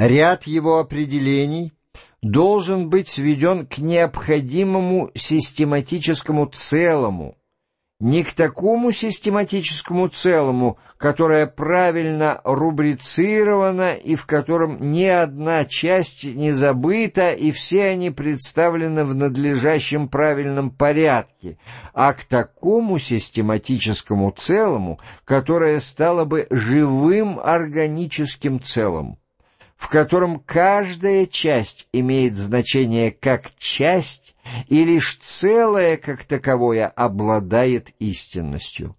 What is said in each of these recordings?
Ряд его определений должен быть сведен к необходимому систематическому целому, не к такому систематическому целому, которое правильно рубрицировано и в котором ни одна часть не забыта и все они представлены в надлежащем правильном порядке, а к такому систематическому целому, которое стало бы живым органическим целым в котором каждая часть имеет значение как часть, и лишь целое как таковое обладает истинностью.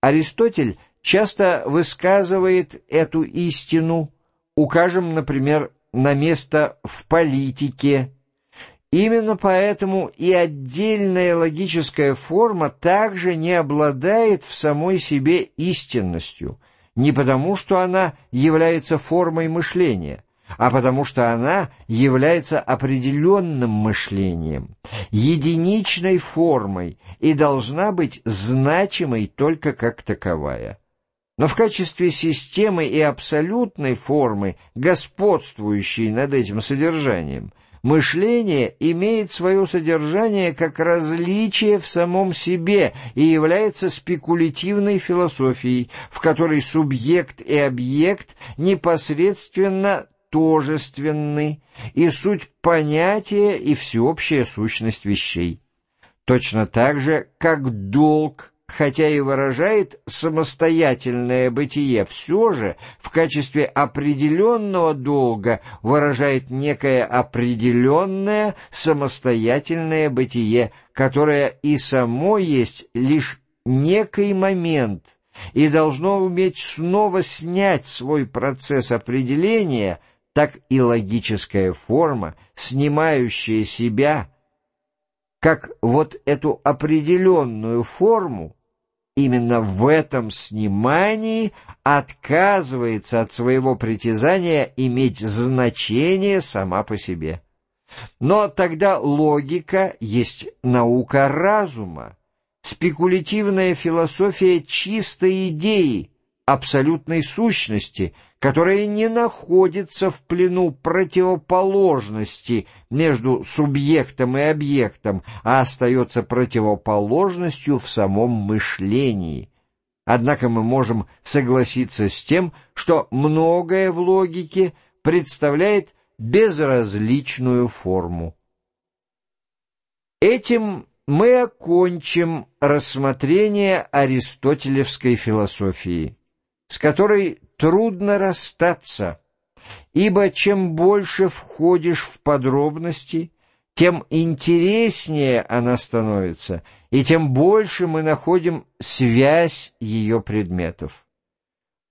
Аристотель часто высказывает эту истину, укажем, например, на место в политике. Именно поэтому и отдельная логическая форма также не обладает в самой себе истинностью – не потому, что она является формой мышления, а потому что она является определенным мышлением, единичной формой и должна быть значимой только как таковая. Но в качестве системы и абсолютной формы, господствующей над этим содержанием, Мышление имеет свое содержание как различие в самом себе и является спекулятивной философией, в которой субъект и объект непосредственно тожественны, и суть понятия и всеобщая сущность вещей. Точно так же, как долг хотя и выражает самостоятельное бытие, все же в качестве определенного долга выражает некое определенное самостоятельное бытие, которое и само есть лишь некий момент и должно уметь снова снять свой процесс определения, так и логическая форма, снимающая себя, как вот эту определенную форму, именно в этом снимании отказывается от своего притязания иметь значение сама по себе. Но тогда логика есть наука разума, спекулятивная философия чистой идеи, абсолютной сущности, которая не находится в плену противоположности между субъектом и объектом, а остается противоположностью в самом мышлении. Однако мы можем согласиться с тем, что многое в логике представляет безразличную форму. Этим мы окончим рассмотрение аристотелевской философии с которой трудно расстаться, ибо чем больше входишь в подробности, тем интереснее она становится, и тем больше мы находим связь ее предметов.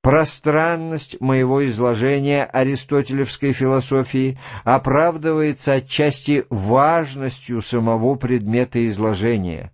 Пространность моего изложения аристотелевской философии оправдывается отчасти важностью самого предмета изложения,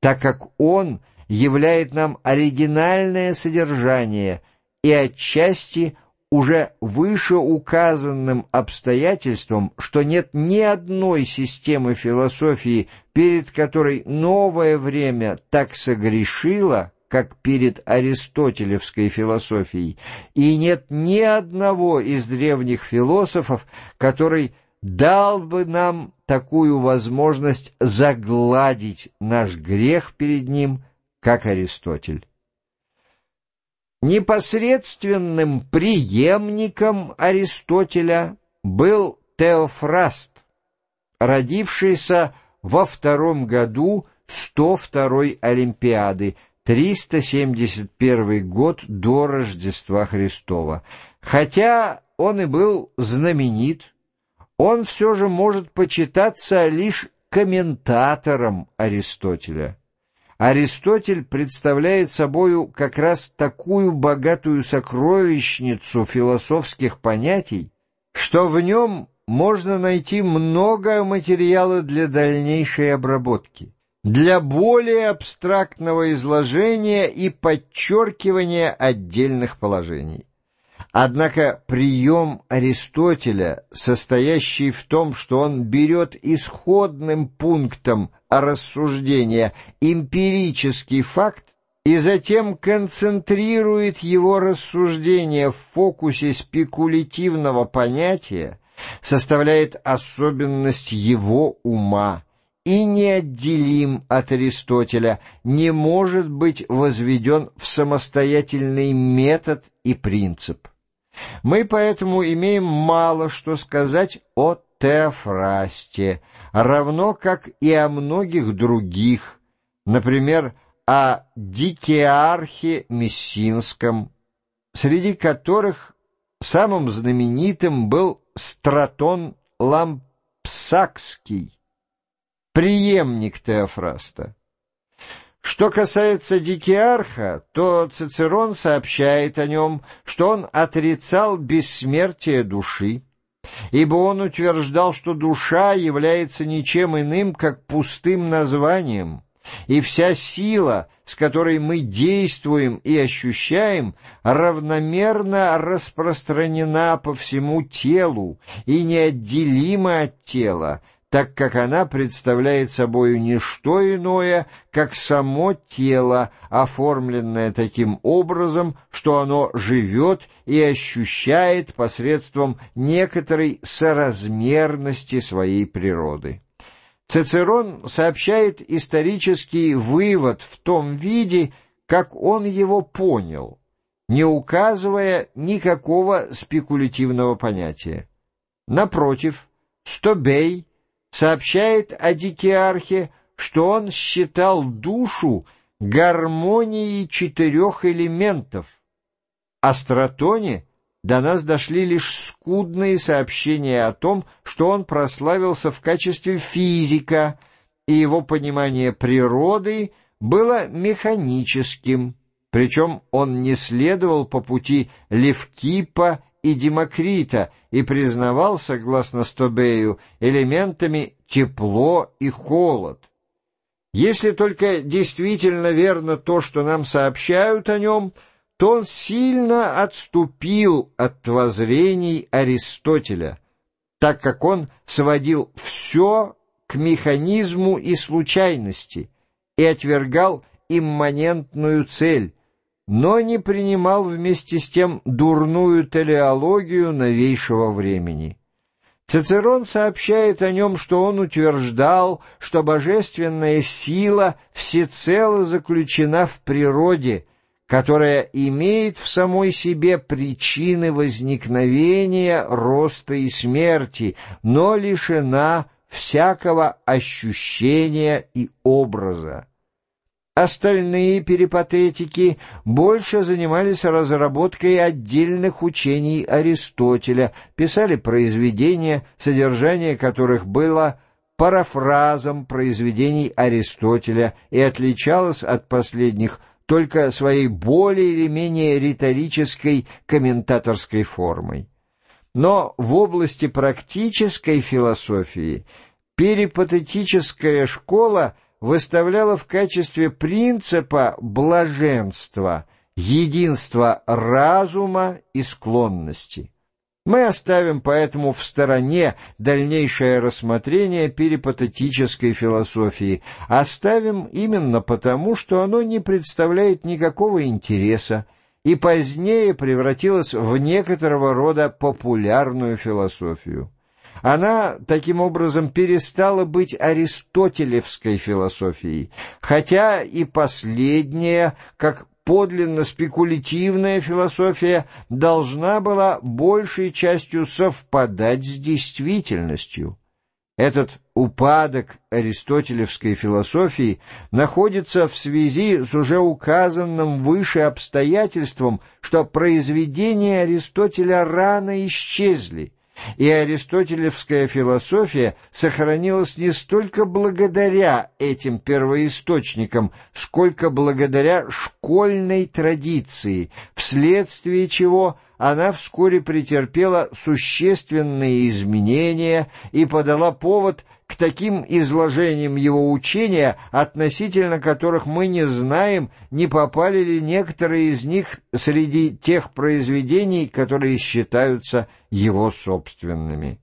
так как он являет нам оригинальное содержание и отчасти уже вышеуказанным обстоятельством, что нет ни одной системы философии, перед которой новое время так согрешило, как перед аристотелевской философией, и нет ни одного из древних философов, который дал бы нам такую возможность загладить наш грех перед ним, как Аристотель. Непосредственным преемником Аристотеля был Теофраст, родившийся во втором году 102-й Олимпиады, 371 год до Рождества Христова. Хотя он и был знаменит, он все же может почитаться лишь комментатором Аристотеля. Аристотель представляет собою как раз такую богатую сокровищницу философских понятий, что в нем можно найти много материала для дальнейшей обработки, для более абстрактного изложения и подчеркивания отдельных положений. Однако прием Аристотеля, состоящий в том, что он берет исходным пунктом рассуждения эмпирический факт и затем концентрирует его рассуждения в фокусе спекулятивного понятия, составляет особенность его ума и неотделим от Аристотеля, не может быть возведен в самостоятельный метод и принцип. Мы поэтому имеем мало что сказать о Теофрасте, равно как и о многих других, например, о Дикеархе Мессинском, среди которых самым знаменитым был Стратон Лампсакский, преемник Теофраста. Что касается Дикиарха, то Цицерон сообщает о нем, что он отрицал бессмертие души, ибо он утверждал, что душа является ничем иным, как пустым названием, и вся сила, с которой мы действуем и ощущаем, равномерно распространена по всему телу и неотделима от тела, так как она представляет собою не что иное, как само тело, оформленное таким образом, что оно живет и ощущает посредством некоторой соразмерности своей природы. Цицерон сообщает исторический вывод в том виде, как он его понял, не указывая никакого спекулятивного понятия. Напротив, Стобей сообщает о Дикиархе, что он считал душу гармонией четырех элементов. О Стратоне до нас дошли лишь скудные сообщения о том, что он прославился в качестве физика, и его понимание природы было механическим, причем он не следовал по пути Левкипа и Демокрита и признавал, согласно Стобею, элементами тепло и холод. Если только действительно верно то, что нам сообщают о нем, то он сильно отступил от воззрений Аристотеля, так как он сводил все к механизму и случайности и отвергал имманентную цель, но не принимал вместе с тем дурную телеологию новейшего времени. Цицерон сообщает о нем, что он утверждал, что божественная сила всецело заключена в природе, которая имеет в самой себе причины возникновения, роста и смерти, но лишена всякого ощущения и образа. Остальные перипатетики больше занимались разработкой отдельных учений Аристотеля, писали произведения, содержание которых было парафразом произведений Аристотеля и отличалось от последних только своей более или менее риторической комментаторской формой. Но в области практической философии перипатетическая школа – выставляла в качестве принципа блаженства, единства разума и склонности. Мы оставим поэтому в стороне дальнейшее рассмотрение перипатетической философии, оставим именно потому, что оно не представляет никакого интереса и позднее превратилось в некоторого рода популярную философию. Она, таким образом, перестала быть аристотелевской философией, хотя и последняя, как подлинно спекулятивная философия, должна была большей частью совпадать с действительностью. Этот упадок аристотелевской философии находится в связи с уже указанным выше обстоятельством, что произведения Аристотеля рано исчезли – и аристотелевская философия сохранилась не столько благодаря этим первоисточникам, сколько благодаря школьной традиции, вследствие чего она вскоре претерпела существенные изменения и подала повод к таким изложениям его учения, относительно которых мы не знаем, не попали ли некоторые из них среди тех произведений, которые считаются его собственными.